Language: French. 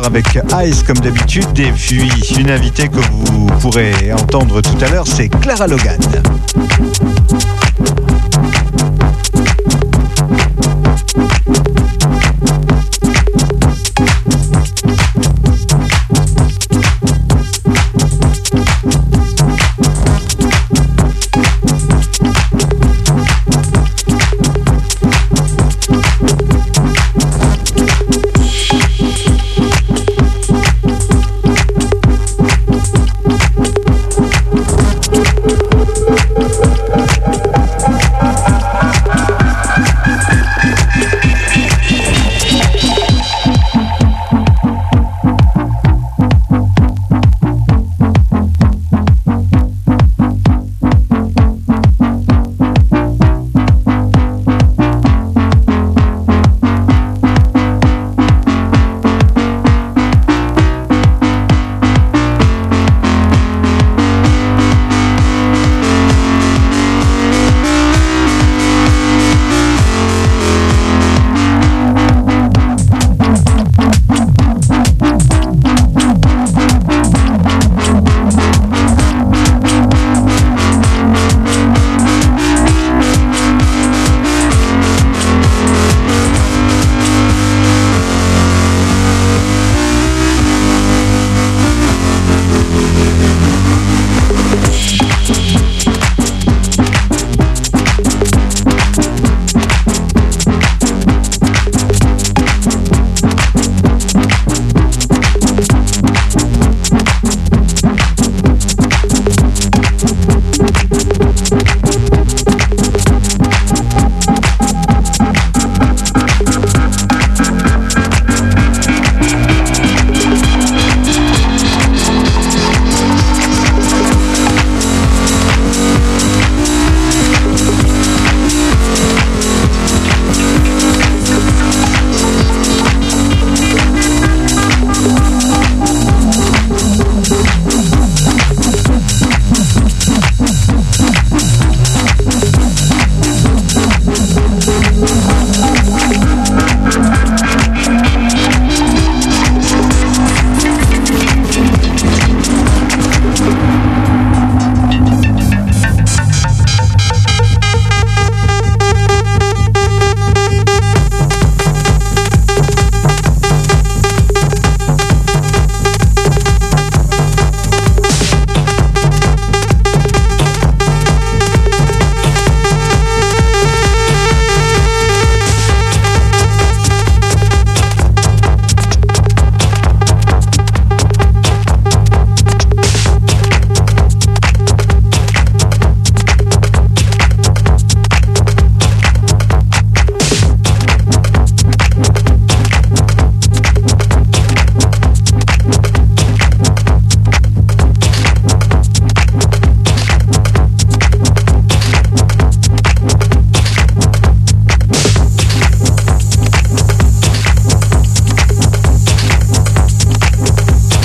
avec Ice comme d'habitude et puis une invitée que vous pourrez entendre tout à l'heure, c'est Clara Logan.